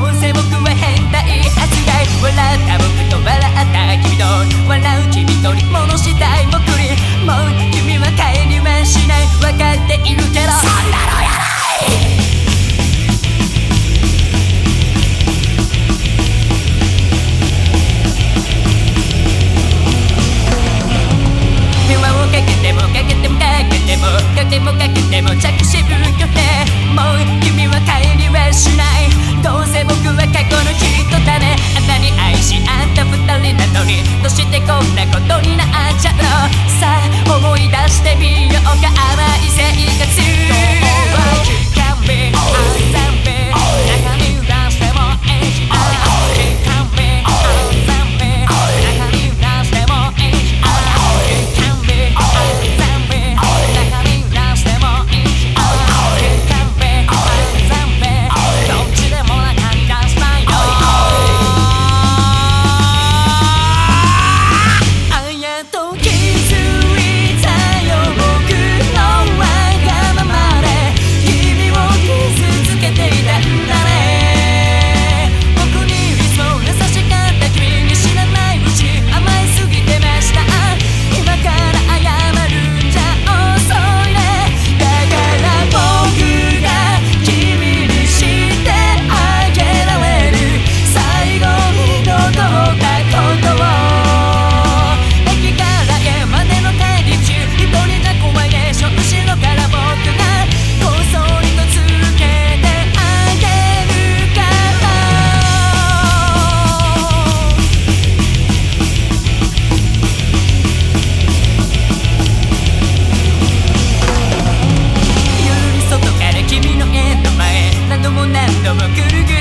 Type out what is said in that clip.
どうせ僕は変態扱い笑った僕と笑った君と笑う君と戻したい僕にもう君は帰りはしない分かっているけど。そんなのやないかけてもかけてもかけてもかけてもう君は帰はしない。どうせ僕は過去のきっとため 넘어 끓게